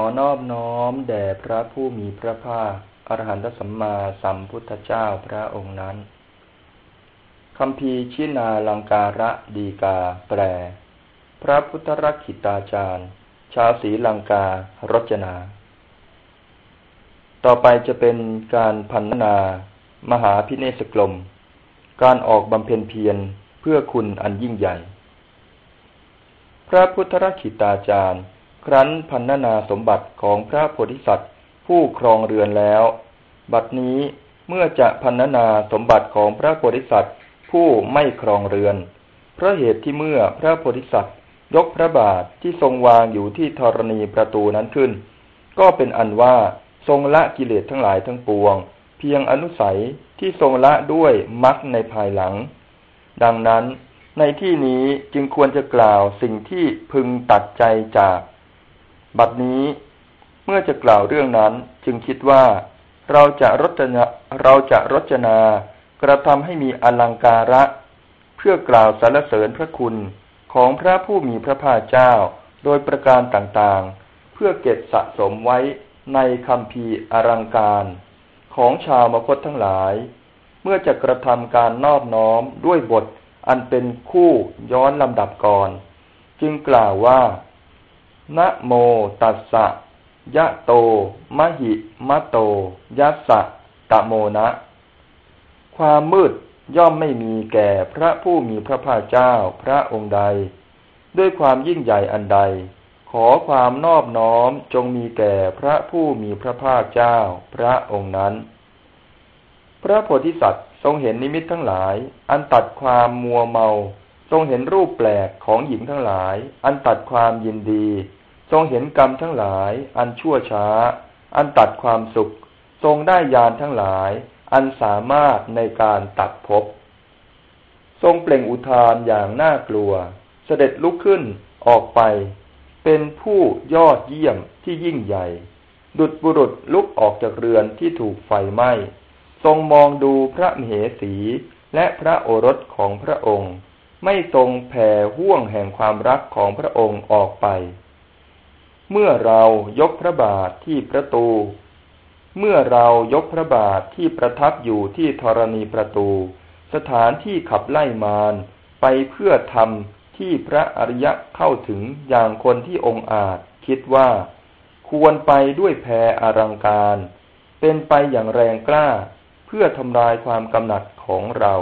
อนอบน้อมแด่พระผู้มีพระภาคอรหันตสัมมาสัมพุทธเจ้าพระองค์นั้นคำพีชินาลังการะดีกา แปล พระพุทธรักขิตาจารย์ ชาวศรีลังการจนา ต่อไปจะเป็นการพันนามหาพิเนสกลม การออกบำเพ็ญเพียรเพื่อคุณอันยิ่งใหญ่ พระพุทธรักขิตาจารย์ ครั้นพันนาสมบัติของพระโพธิสัตว์ ผู้ครองเรือนแล้ว บัดนี้เมื่อจะพันนาสมบัติของพระโพธิสัตว์ ผู้ไม่ครองเรือน เพราะเหตุที่เมื่อพระโพธิสัตว์ ยกพระบาทที่ทรงวางอยู่ที่ธรณีประตูนั้นขึ้น ก็เป็นอันว่าทรงละกิเลสทั้งหลายทั้งปวง เพียงอนุสัยที่ทรงละด้วยมรรคในภายหลัง ดังนั้นในที่นี้จึงควรจะกล่าวสิ่งที่พึงตัดใจจาก บัดนี้เมื่อจะกล่าวเรื่องนั้นจึงคิดว่า เราจะรจนาเราจะรจนากระทำให้มีอลังการะ เพื่อกล่าวสรรเสริญพระคุณของพระผู้มีพระภาคเจ้าโดยประการต่างๆ เพื่อเก็บสะสมไว้ในคำพีอลังการของชาวมคตทั้งหลาย เมื่อจะกระทำการนอบน้อมด้วยบทอันเป็นคู่ย้อนลำดับก่อน จึงกล่าวว่า นะโมตัสสะยะโต มหิมะโต ยัสสะตะโมนะ ความมืดย่อมไม่มีแก่พระผู้มีพระภาคเจ้าพระองค์ใด ด้วยความยิ่งใหญ่อันใด ขอความนอบน้อมจงมีแก่พระผู้มีพระภาคเจ้าพระองค์นั้น พระโพธิสัตว์ทรงเห็นนิมิตทั้งหลาย อันตัดความมัวเมา รงเห็นรูปแปลกของหญิงทั้งหลาย อันตัดความยินดี ทรงเห็นกรรมทั้งหลาย อันชั่วช้า อันตัดความสุข ทรงได้ยานทั้งหลาย อันสามารถในการตัดภพทรงเปล่งอุทานอย่างน่ากลัว เสด็จลุกขึ้นออกไป เป็นผู้ยอดเยี่ยมที่ยิ่งใหญ่ ดุจบุรุษลุกออกจากเรือนที่ถูกไฟไหม้ ทรงมองดูพระมเหสีและพระโอรสของพระองค์ ไม่ทรงแผ่ห่วงแห่งความรักของพระองค์ออกไป เมื่อเรายกพระบาทที่ประตู เมื่อเรายกพระบาทที่ประทับอยู่ที่ธรณีประตู สถานที่ขับไล่มารไปเพื่อทำที่พระอริยะเข้าถึงอย่างคนที่องค์อาจคิดว่า ควรไปด้วยแพรอรังการ เป็นไปอย่างแรงกล้า เพื่อทำลายความกำหนัดของเรา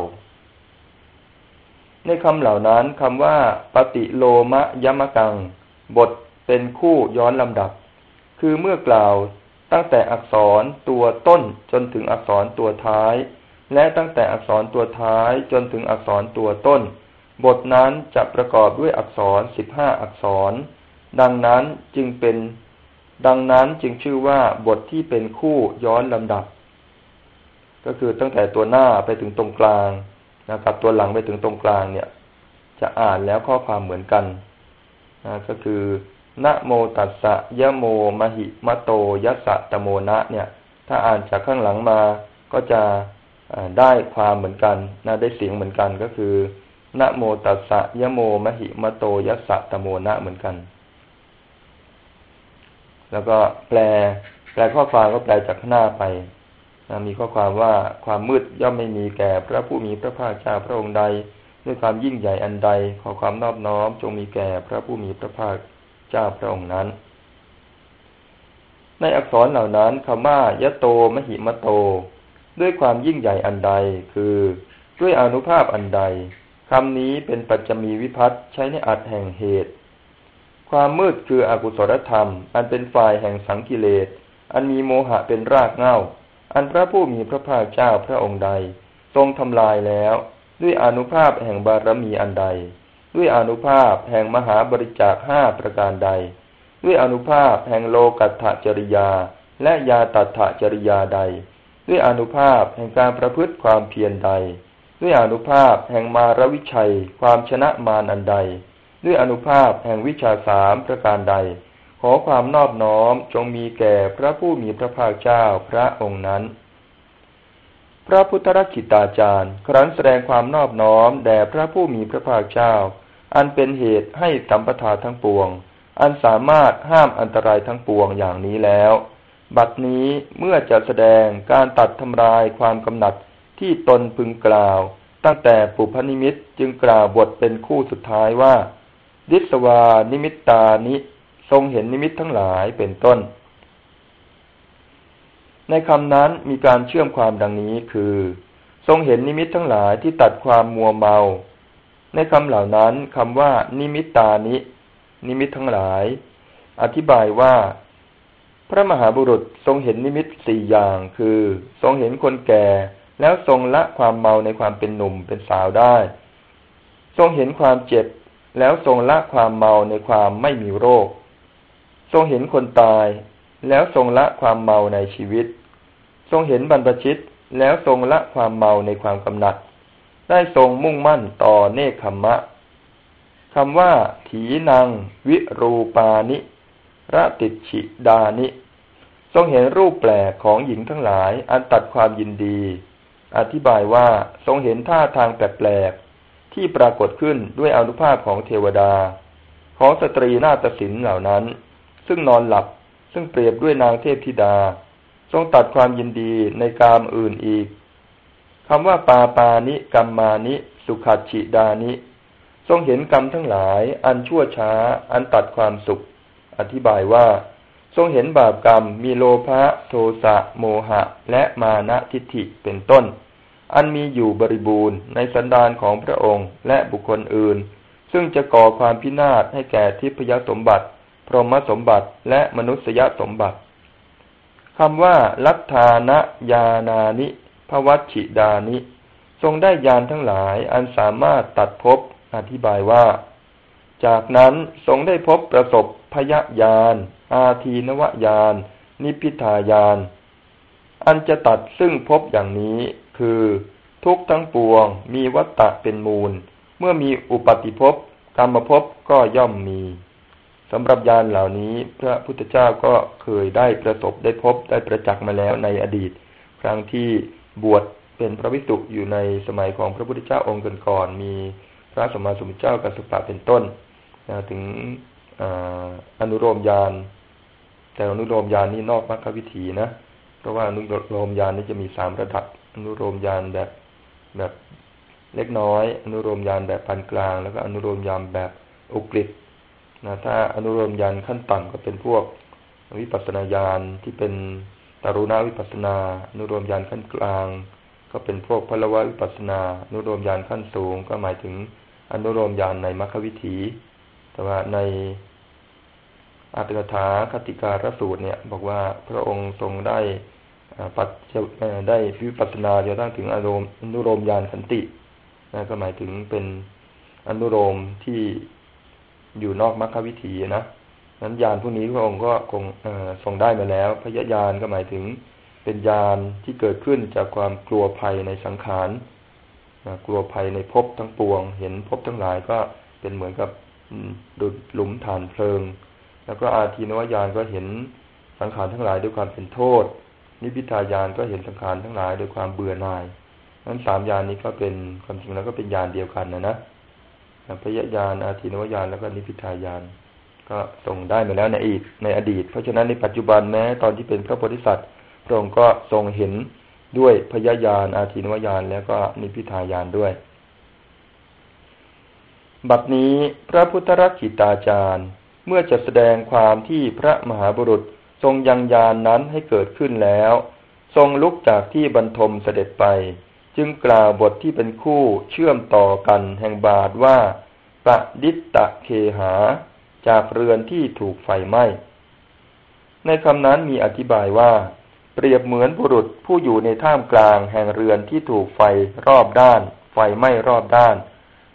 ในคำเหล่านั้นคำว่า ปฏิโลมะยมกัง บทเป็นคู่ย้อนลำดับ คือเมื่อกล่าวตั้งแต่อักษรตัวต้นจนถึงอักษรตัวท้าย และตั้งแต่อักษรตัวท้ายจนถึงอักษรตัวต้น บทนั้นจะประกอบด้วยอักษรสิบห้าอักษร ดังนั้นจึงเป็น ดังนั้นจึงชื่อว่าบทที่เป็นคู่ย้อนลำดับ ก็คือตั้งแต่ตัวหน้าไปถึงตรงกลาง นะครับตัวหลังไปถึงตรงกลางเนี่ย จะอ่านแล้วข้อความเหมือนกันนะก็คือนะโมตัสสะยะโมมหิมะโตยัสสะตโมนะเนี่ย ถ้าอ่านจากข้างหลังมาก็จะได้ความเหมือนกันนะได้เสียงเหมือนกันก็คือนะโมตัสสะยะโมมหิมะโตยัสสะตโมนะเหมือนกัน แล้วก็แปล แปลข้อความก็แปลจากข้างหน้าไป มีข้อความว่าความมืดย่อมไม่มีแก่พระผู้มีพระภาคเจ้าพระองค์ใด ด้วยความยิ่งใหญ่อันใดขอความนอบน้อมจงมีแก่พระผู้มีพระภาคเจ้าพระองค์นั้น ในอักษรเหล่านั้นคำว่ายะโตมหิมโต ด้วยความยิ่งใหญ่อันใดคือด้วยอนุภาพอันใดคำนี้เป็นปัจจมีวิพัตใช้ในอัดแห่งเหตุ ความมืดคืออกุศลธรรม อันเป็นฝ่ายแห่งสังกิเลสอันมีโมหะเป็นรากเหง้า อันพระผู้มีพระภาคเจ้าพระองค์ใด ทรงทำลายแล้ว ด้วยอนุภาพแห่งบารมีอันใด ด้วยอนุภาพแห่งมหาบริจาคห้าประการใด ด้วยอนุภาพแห่งโลกัตถจริยา และยาตัถจริยาใด ด้วยอนุภาพแห่งการประพฤติความเพียรใด ด้วยอนุภาพแห่งมารวิชัย ความชนะมารอันใด ด้วยอนุภาพแห่งวิชาสามประการใด ขอความนอบน้อมจงมีแก่พระผู้มีพระภาคเจ้าพระองค์นั้น พระพุทธรักิตาจารย์ ครั้นแสดงความนอบน้อมแด่พระผู้มีพระภาคเจ้า อันเป็นเหตุให้สัมปทาทั้งปวง อันสามารถห้ามอันตรายทั้งปวงอย่างนี้แล้ว บัดนี้เมื่อจะแสดงการตัดทำลายความกำหนัดที่ตนพึงกล่าว ตั้งแต่ปุพนิมิตจึงกล่าวบทเป็นคู่สุดท้ายว่า ดิสวานิมิตตานิ ทรงเห็นนิมิตทั้งหลายเป็นต้น ในคำนั้นมีการเชื่อมความดังนี้คือ ทรงเห็นนิมิตทั้งหลายที่ตัดความมัวเมา ในคำเหล่านั้นคำว่า นิมิตตานิ นิมิตทั้งหลาย อธิบายว่า พระมหาบุรุษทรงเห็นนิมิตสี่อย่าง คือ ทรงเห็นคนแก่ แล้วทรงละความเมาในความเป็นหนุ่มเป็นสาวได้ ทรงเห็นความเจ็บแล้วทรงละความเมาในความไม่มีโรค ทรงเห็นคนตาย แล้วทรงละความเมาในชีวิต ทรงเห็นบรรพชิตแล้วทรงละความเมาในความกำหนัด ได้ทรงมุ่งมั่นต่อเนคขมมะคำว่า ถีนังวิรูปานิระติชิดานิ ทรงเห็นรูปแปลกของหญิงทั้งหลาย อันตัดความยินดี อธิบายว่าทรงเห็นท่าทางแปลกๆที่ปรากฏขึ้นด้วยอนุภาพของเทวดา ของสตรีนาฏศิลป์เหล่านั้น ซึ่งนอนหลับ ซึ่งเปรียบด้วยนางเทพธิดา ทรงตัดความยินดีในกามอื่นอีกคำว่าปาปานิกัมมานิ สุขัดฉิดานิ ทรงเห็นกรรมทั้งหลาย อันชั่วช้า อันตัดความสุข อธิบายว่า ทรงเห็นบาปกรรม มีโลภะโทสะโมหะ และมานะทิฏฐิเป็นต้น อันมีอยู่บริบูรณ์ในสันดานของพระองค์และบุคคลอื่น ซึ่งจะก่อความพินาศให้แก่ทิพยสมบัติ รหมสมบัติและมนุษยสมบัติคำว่า ลัทธานะยานานิภวัชิดานิ ทรงได้ยานทั้งหลายอันสามารถตัดภพอธิบายว่า จากนั้นทรงได้พบประสบพยญาณอาทีนวญาณนิพิทายาน อันจะตัดซึ่งพบอย่างนี้คือ ทุกทั้งปวงมีวัตตะเป็นมูล เมื่อมีอุปติภพกรรมภพก็ย่อมมี สำหรับยานเหล่านี้ พระพุทธเจ้าก็เคยได้ประสบได้พบได้ประจักษ์มาแล้วในอดีต ครั้งที่บวชเป็นพระวิสุอยู่ในสมัยของพระพุทธเจ้าองค์ก่อนๆมีพระสมมาสมุทเจ้ากัสสปะเป็นต้นถึงอนุโลมยานแต่อนุโลมยานนี่นอกมรรควิธีนะ เพราะว่าอนุโลมยานนี่จะมีสามระดับ อนุโลมยานแบบแบบเล็กน้อย อนุโลมยานแบบปานกลาง แล้วก็อนุโลมยานแบบอุกฤษ นะถ้าอนุโลมยานขั้นต่ำก็เป็นพวกวิปัสนาญาณที่เป็นตารุณาวิปัสนาอนุโลมยานขั้นกลาง ก็เป็นพวกพลวะวิปัสนาอนุโลมยานขั้นสูง ก็หมายถึงอนุโลมญาณในมรรควิถี แต่ว่าในอาติกถาคติการสูตรเนี่ย บอกว่าพระองค์ทรงได้ปัจได้วิปัสนาจนตั้งถึงอารมณ์อนุโลมญาณขันตินะก็หมายถึงเป็นอนุโลมที่ อยู่นอกมรรควิถีนะนั้นญาณพวกนี้พระองค์ก็คงทรงได้มาแล้ว พยญาณก็หมายถึงเป็นญาณที่เกิดขึ้นจากความกลัวภัยในสังขารกลัวภัยในภพทั้งปวง เห็นภพทั้งหลายก็เป็นเหมือนกับดุดหลุมฐานเพลิง แล้วก็อาทีนวายานก็เห็นสังขารทั้งหลายด้วยความเป็นโทษ นิพิทายานก็เห็นสังขารทั้งหลายด้วยความเบื่อหน่าย นั้นสามยานนี้ก็เป็นความจริงแล้วก็เป็นยานเดียวกันนะนะ พยญาณอาทีนวายานแล้วก็นิพิทายานก็ส่งได้มาแล้วในอดีตในอดีต เพราะฉะนั้นในปัจจุบันแม้ตอนที่เป็นพระโพธิสัตว์พระองค์ก็ทรงเห็นด้วยพยายานอาทินวายานแล้วก็นิพิทายานด้วย บัดนี้พระพุทธรักขิตาจารย์ เมื่อจะแสดงความที่พระมหาบุรุษทรงยังยานนั้นให้เกิดขึ้นแล้ว ทรงลุกจากที่บรรทมเสด็จไป จึงกล่าวบทที่เป็นคู่เชื่อมต่อกันแห่งบาทว่าปะดิตตะเคหา จากเรือนที่ถูกไฟไหม้ ในคำนั้นมีอธิบายว่า เปรียบเหมือนบุรุษผู้อยู่ในท่ามกลางแห่งเรือนที่ถูกไฟรอบด้าน ไฟไหม้รอบด้าน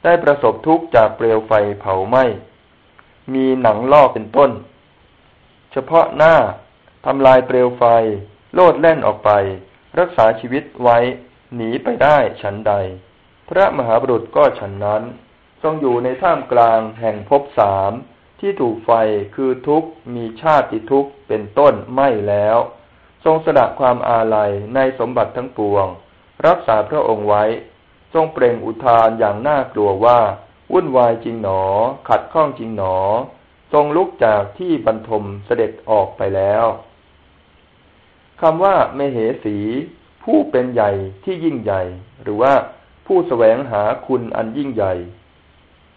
ได้ประสบทุกข์จากเปลวไฟเผาไหม้ มีหนังลอกเป็นต้น เฉพาะหน้าทำลายเปลวไฟ โลดแล่นออกไป รักษาชีวิตไว้ หนีไปได้ฉันใด พระมหาบุรุษก็ฉันนั้น ทรงอยู่ในท่ามกลางแห่งภพสามที่ถูกไฟคือทุกข์มีชาติทุกข์เป็นต้นไหม้แล้ว ทรงสละความอาลัยในสมบัติทั้งปวง รักษาพระองค์ไว้ ทรงเปล่งอุทานอย่างน่ากลัวว่า วุ่นวายจริงหนอ ขัดข้องจริงหนอ ทรงลุกจากที่บรรทมเสด็จออกไปแล้วคำว่าเมเหสี ผู้เป็นใหญ่ที่ยิ่งใหญ่ หรือว่าผู้แสวงหาคุณอันยิ่งใหญ่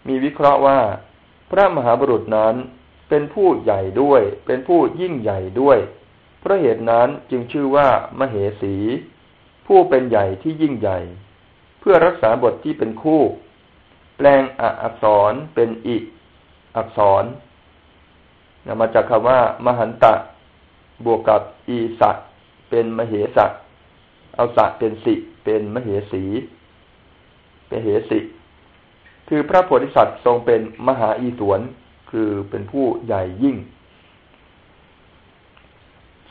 มีวิเคราะห์ว่า พระมหาบุรุษนั้นเป็นผู้ใหญ่ด้วย เป็นผู้ยิ่งใหญ่ด้วย เพราะเหตุนั้นจึงชื่อว่ามเหสี ผู้เป็นใหญ่ที่ยิ่งใหญ่ เพื่อรักษาบทที่เป็นคู่ แปลงออักษรเป็นอิอักษรมาจากคำว่า มหันตะ บวกกับอีสัตเป็นมเหสัต เอาสัตเป็นสิ เป็นมเหสี เป็นเหสิ คือพระโพธิสัตว์ทรงเป็นมหาอีสวน คือเป็นผู้ใหญ่ยิ่ง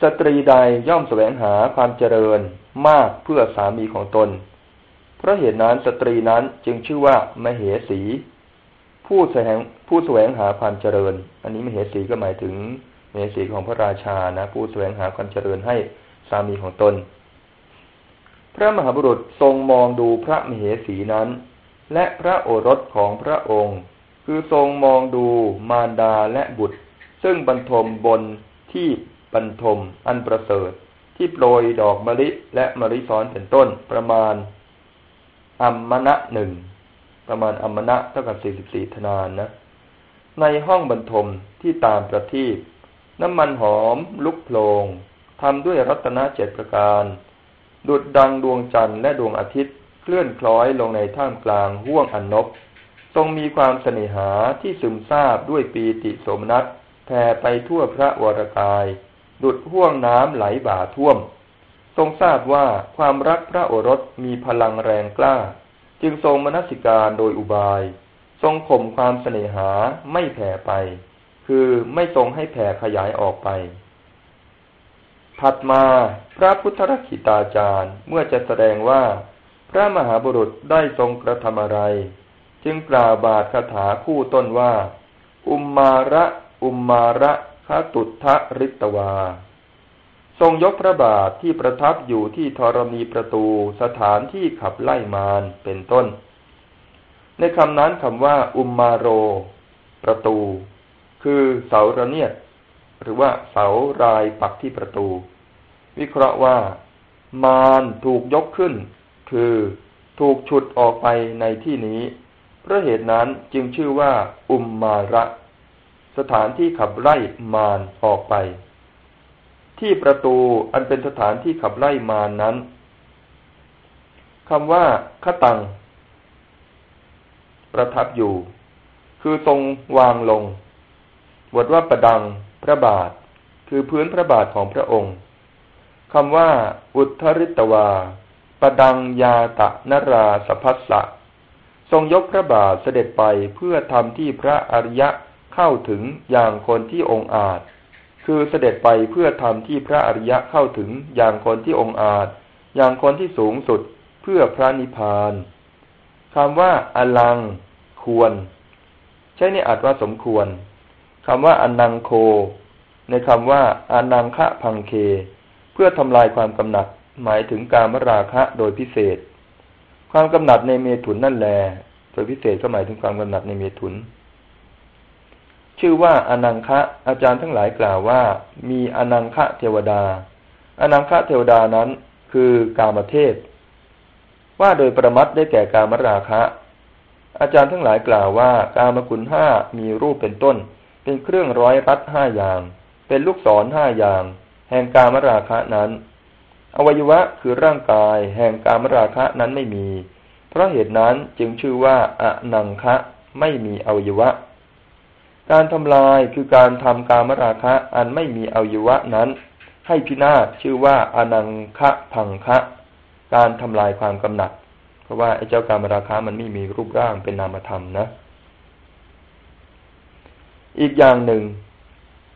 สตรีใดย่อมแสวงหาความเจริญมากเพื่อสามีของตน เพราะเหตุนั้นสตรีนั้นจึงชื่อว่ามเหสี ผู้แสวงผู้แสวงหาความเจริญ อันนี้มเหสีก็หมายถึงมเหสีของพระราชานะ ผู้แสวงหาความเจริญให้สามีของตน พระมหาบุรุษทรงมองดูพระมเหสีนั้น และพระโอรสของพระองค์ คือทรงมองดูมารดาและบุตร ซึ่งบรรทมบนที่บรรทมอันประเสริฐ ที่โปรยดอกมะลิและมะลิซ้อนเป็นต้นประมาณอัมมณะหนึ่งประมาณอัมมณะเท่ากับสี่สิบสี่ธนานนะ ในห้องบรรทมที่ตามประทีปน้ำมันหอมลุกโพลงทำด้วยรัตนเจ็ดประการ ดุดดังดวงจันทร์และดวงอาทิตย์เคลื่อนคล้อยลงในท่ามกลางห้วงอันนบทรงมีความเสน่หาที่ซึมซาบด้วยปีติโสมนัสแผ่ไปทั่วพระวรกาย ดุดห่วงน้ำไหลบ่าท่วม ทรงทราบว่าความรักพระโอรสมีพลังแรงกล้า จึงทรงมนสิการโดยอุบาย ทรงข่มความเสน่หาไม่แผ่ไป คือไม่ทรงให้แผ่ขยายออกไป ถัดมาพระพุทธรักิตาจารย์เมื่อจะแสดงว่า พระมหาบุรุษได้ทรงกระทำอะไร จึงกล่าวบาทคาถาคู่ต้นว่า อุมมาระอุมมาระคาตุทะริตวา ทรงยกพระบาทที่ประทับอยู่ที่ธรณีประตูสถานที่ขับไล่มารเป็นต้น ในคำนั้นคำว่า อุมมาโร ประตู คือเสาระเนียด หรือว่าเสารายปักที่ประตู วิเคราะห์ว่า มารถูกยกขึ้น คือถูกฉุดออกไปในที่นี้เพราะเหตุนั้นจึงชื่อว่า อุมมาระ สถานที่ขับไล่มารออกไป ที่ประตูอันเป็นสถานที่ขับไล่มารนนั้นคำว่าขตัง ประทับอยู่ คือทรงวางลงบทว่าประดัง พระบาท คือพื้นพระบาทของพระองค์คำว่า อุทธริตวาประดังยาตะนราสพัสสะทรงยกพระบาทเสด็จไปเพื่อทำที่พระอริยะเข้าถึงอย่างคนที่องค์อาจ คือเสด็จไปเพื่อทำที่พระอริยะเข้าถึงอย่างคนที่องค์อาจ อย่างคนที่สูงสุดเพื่อพระนิพพานคำว่าอลัง ควร ใช้ในอัตว่าสมควร คำว่าอนังโค ในคำว่าอนังคะพังเค เพื่อทำลายความกำหนัด หมายถึงการมราคะโดยพิเศษ ความกำหนัดในเมถุนนั่นแหละโดยพิเศษก็หมายถึงความกำหนัดในเมถุน ชื่อว่าอนังคะ อาจารย์ทั้งหลายกล่าวว่า มีอนังคะเทวดา อนังคะเทวดานั้นคือกามเทพ ว่าโดยประมัดได้แก่กามราคะ อาจารย์ทั้งหลายกล่าวว่า กามคุณห้ามีรูปเป็นต้น เป็นเครื่องร้อยรัดห้าอย่าง เป็นลูกศรห้าอย่าง แห่งกามราคะนั้น อวัยวะคือร่างกาย แห่งกามราคะนั้นไม่มี เพราะเหตุนั้นจึงชื่อว่าอนังคะไม่มีอวัยวะ การทำลายคือการทำกามราคะอันไม่มีอวัยวะนั้น ให้พินาศชื่อว่าอนังคะพังคะ การทำลายความกำหนัด เพราะว่าไอ้เจ้ากามราคะมันไม่มีรูปร่างเป็นนามธรรมนะ อีกอย่างหนึ่ง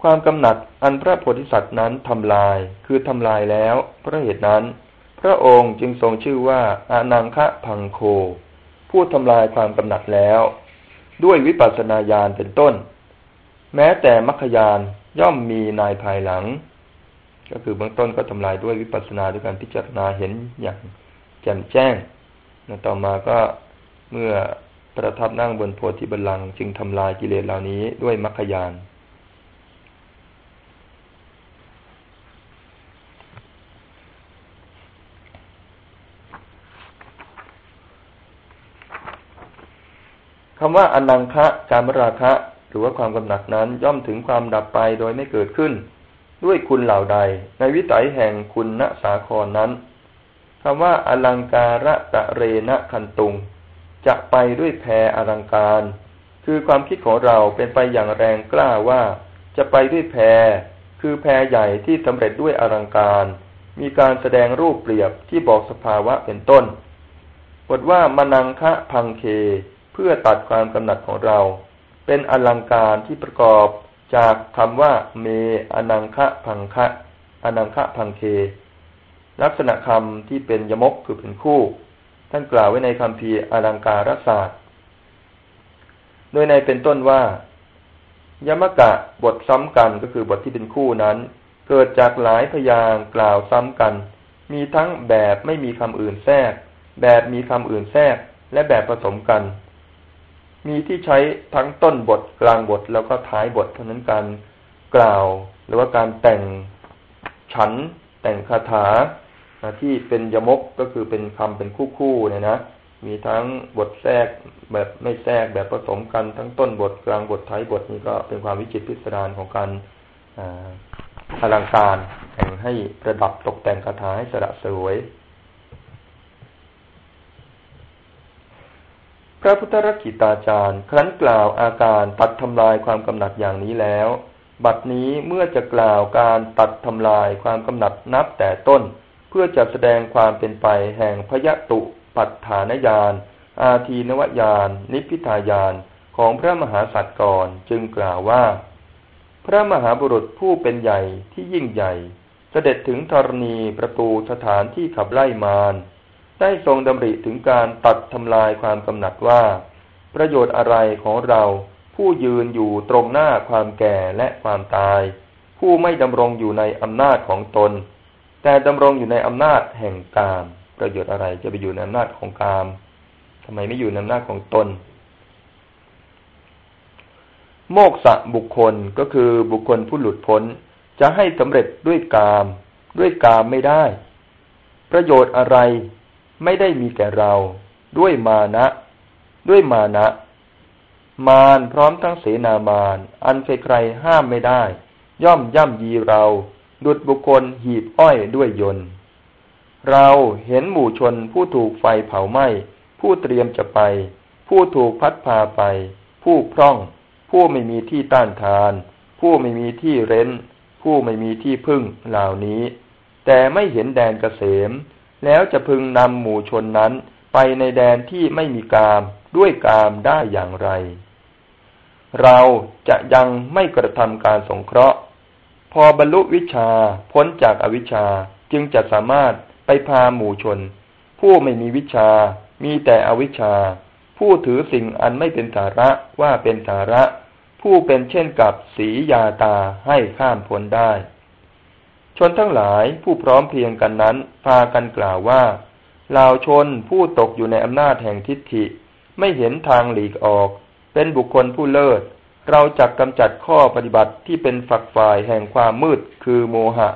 ความกำหนัดอันพระโพธิสัตว์นั้นทำลายคือทำลายแล้ว เพราะเหตุนั้น พระองค์จึงทรงชื่อว่าอานังคะพังโค ผู้ทำลายความกำหนัดแล้ว ด้วยวิปัสสนาญาณเป็นต้น แม้แต่มัคคยานย่อมมีนายภายหลัง ก็คือเบื้องต้นก็ทำลายด้วยวิปัสสนาด้วยการพิจารณาเห็นอย่างแจ่มแจ้งต่อมาก็เมื่อ ประทับนั่งบนโพธิบัลลังก์จึงทำลายกิเลสเหล่านี้ด้วยมรรคยานคำว่าอนังคะการมราคะหรือว่าความกำหนัดนั้นย่อมถึงความดับไปโดยไม่เกิดขึ้น ด้วยคุณเหล่าใด ในวิสัยแห่งคุณณสาครนั้นคำว่าอลังการะตะเรณะคันตุง จะไปด้วยแพรอลังการ คือความคิดของเราเป็นไปอย่างแรงกล้าว่า จะไปด้วยแพรคือแพรใหญ่ที่สำเร็จด้วยอลังการ มีการแสดงรูปเปรียบที่บอกสภาวะเป็นต้นบทว่า มนังคะพังเค เพื่อตัดความกำหนัดของเรา เป็นอลังการที่ประกอบจากคำว่า เม อนังคะพังคะ อนังคะพังเค ลักษณะคำที่เป็นยมกคือเป็นคู่ ท่านกล่าวไว้ในคำพีอลังการศาสตร์โดยในเป็นต้นว่า ยมกะบทซ้ำกันก็คือบทที่เป็นคู่นั้น เกิดจากหลายพยางกล่าวซ้ำกัน มีทั้งแบบไม่มีคำอื่นแทรก แบบมีคำอื่นแทรก และแบบผสมกัน มีที่ใช้ทั้งต้นบทกลางบทแล้วก็ท้ายบทเท่านั้นการกล่าว หรือว่าการแต่งฉันแต่งคาถา ที่เป็นยมกก็คือเป็นคำเป็นคู่ๆเนี่ยนะมีทั้งบทแทรกแบบไม่แทรกแบบผสมกันทั้งต้นบทกลางบทท้ายบทนี้ก็เป็นความวิจิตรพิสดารของการอลังการแห่งให้ประดับตกแต่งคาถาให้สระสวย พระพุทธรักิตาจารย์ ครั้นกล่าวอาการตัดทำลายความกำหนัดอย่างนี้แล้ว บัดนี้เมื่อจะกล่าวการตัดทำลายความกำหนัดนับแต่ต้น พื่อจะแสดงความเป็นไปแห่งพยตุปัฏฐานญาณอาทีนวญาณนิพพิทายานของพระมหาสัตว์ก่อนจึงกล่าวว่า พระมหาบุรุษผู้เป็นใหญ่ที่ยิ่งใหญ่ เสด็จถึงธรณีประตูสถานที่ขับไล่มารได้ทรงดำริถึงการตัดทำลายความกำหนัดว่า ประโยชน์อะไรของเราผู้ยืนอยู่ตรงหน้าความแก่และความตาย ผู้ไม่ดำรงอยู่ในอำนาจของตน แต่ดำรงอยู่ในอำนาจแห่งกาม ประโยชน์อะไรจะไปอยู่ในอำนาจของกามทำไมไม่อยู่ในอำนาจของตน โมกษะบุคคลก็คือบุคคลผู้หลุดพ้นจะให้สำเร็จด้วยกาม ด้วยกามไม่ได้ ประโยชน์อะไรไม่ได้มีแก่เรา ด้วยมานะ ด้วยมานะ มารพร้อมทั้งเสนามารอันใครๆห้ามไม่ได้ ย่อมย่ำยีเรา ดุดบุคคลหีบอ้อยด้วยยนต์ เราเห็นหมู่ชนผู้ถูกไฟเผาไหม้ ผู้เตรียมจะไป ผู้ถูกพัดพาไป ผู้พร่อง ผู้ไม่มีที่ต้านทาน ผู้ไม่มีที่เร้น ผู้ไม่มีที่พึ่งเหล่านี้ แต่ไม่เห็นแดนเกษม แล้วจะพึงนำหมู่ชนนั้นไปในแดนที่ไม่มีกามด้วยกามได้อย่างไร เราจะยังไม่กระทำการสงเคราะห์ พอบรรลุวิชาพ้นจากอวิชชาจึงจะสามารถไปพาหมู่ชน ผู้ไม่มีวิชา มีแต่อวิชชา ผู้ถือสิ่งอันไม่เป็นสาระว่าเป็นสาระ ผู้เป็นเช่นกับสียาตาให้ข้ามพ้นได้ ชนทั้งหลายผู้พร้อมเพียงกันนั้น พากันกล่าวว่าเหล่าชนผู้ตกอยู่ในอำนาจแห่งทิฏฐิ ไม่เห็นทางหลีกออก เป็นบุคคลผู้เลิศ เราจะกกำจัดข้อปฏิบัติที่เป็นฝักฝ่ายแห่งความมืดคือโมหะ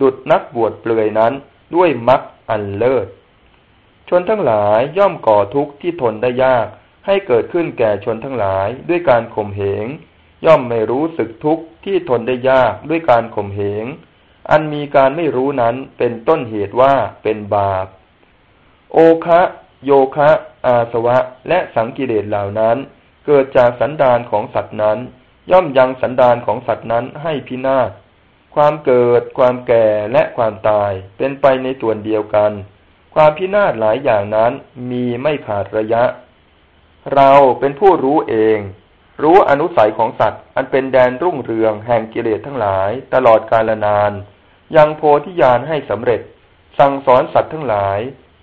ดุดนักบวชเปลือยนั้นด้วยมักอันเลิศ ชนทั้งหลายย่อมก่อทุกข์ที่ทนได้ยาก ให้เกิดขึ้นแก่ชนทั้งหลายด้วยการข่มเหง ย่อมไม่รู้สึกทุกข์ที่ทนได้ยากด้วยการข่มเหง อันมีการไม่รู้นั้นเป็นต้นเหตุว่าเป็นบาป โอคะ โยคะ อาสวะ และสังกิเลสเหล่านั้น เกิดจากสันดานของสัตว์นั้น ย่อมยังสันดานของสัตว์นั้นให้พินาศความเกิด ความแก่และความตายเป็นไปในส่วนเดียวกัน ความพินาศหลายอย่างนั้นมีไม่ขาดระยะ เราเป็นผู้รู้เอง รู้อนุสัยของสัตว์ อันเป็นแดนรุ่งเรืองแห่งกิเลสทั้งหลาย ตลอดกาลนาน ยังโพธิญาณให้สำเร็จ สั่งสอนสัตว์ทั้งหลาย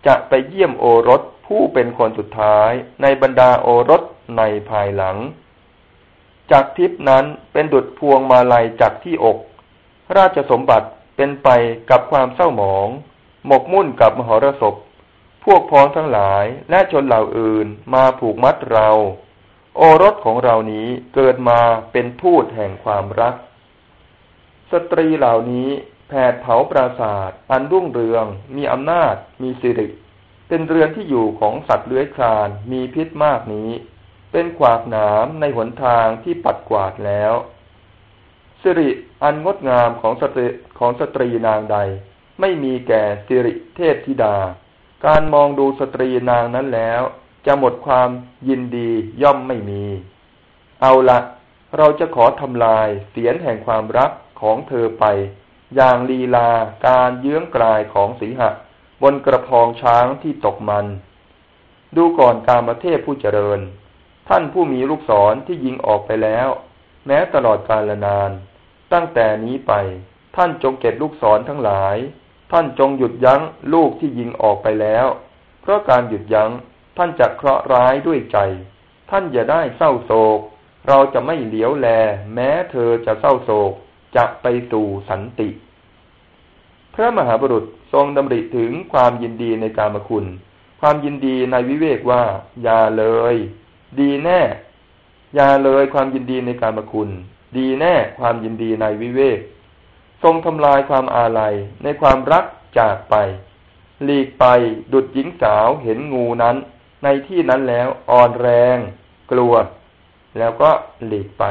จะไปเยี่ยมโอรสผู้เป็นคนสุดท้าย ในบรรดาโอรส ในภายหลัง จากทิพนั้นเป็นดุจพวงมาลัยจากที่อก ราชสมบัติเป็นไปกับความเศร้าหมอง หมกมุ่นกับมหรสพ พวกพ้องทั้งหลายและชนเหล่าอื่นมาผูกมัดเรา โอรสของเรานี้เกิดมาเป็นทูตแห่งความรัก สตรีเหล่านี้แผดเผาปราศาสตร์อันรุ่งเรือง มีอำนาจ มีสิริ เป็นเรือนที่อยู่ของสัตว์เลื้อยคลาน มีพิษมากนี้ เป็นขวากหนามในหนทางที่ปัดกวาดแล้ว สิริอันงดงามของสตรีของสตรีนางใด ไม่มีแก่สิริเทพธิดา การมองดูสตรีนางนั้นแล้ว จะหมดความยินดีย่อมไม่มี เอาละเราจะขอทำลายเสียนแห่งความรักของเธอไป อย่างลีลาการเยื้องกลายของสีหะ บนกระพองช้างที่ตกมัน ดูก่อนการประเทศผู้เจริญ ท่านผู้มีลูกศรที่ยิงออกไปแล้ว แม้ตลอดกาลนาน ตั้งแต่นี้ไป ท่านจงเก็บลูกศรทั้งหลาย ท่านจงหยุดยั้งลูกที่ยิงออกไปแล้ว เพราะการหยุดยัง้งท่านจะเคราะห์ร้ายด้วยใจ ท่านอย่าได้เศร้าโศก เราจะไม่เหลียวแล แม้เธอจะเศร้าโศกจะไปสู่สันติ พระมหาบุรุษทรงดำริถึงความยินดีในการมคุณ ความยินดีในวิเวกว่า อย่าเลย ดีแน่ อย่าเลยความยินดีในการมคุณ ดีแน่ความยินดีในวิเวก ทรงทำลายความอาลัยในความรักจากไป หลีกไปดุดหญิงสาวเห็นงูนั้น ในที่นั้นแล้วอ่อนแรง กลัว แล้วก็หลีกไป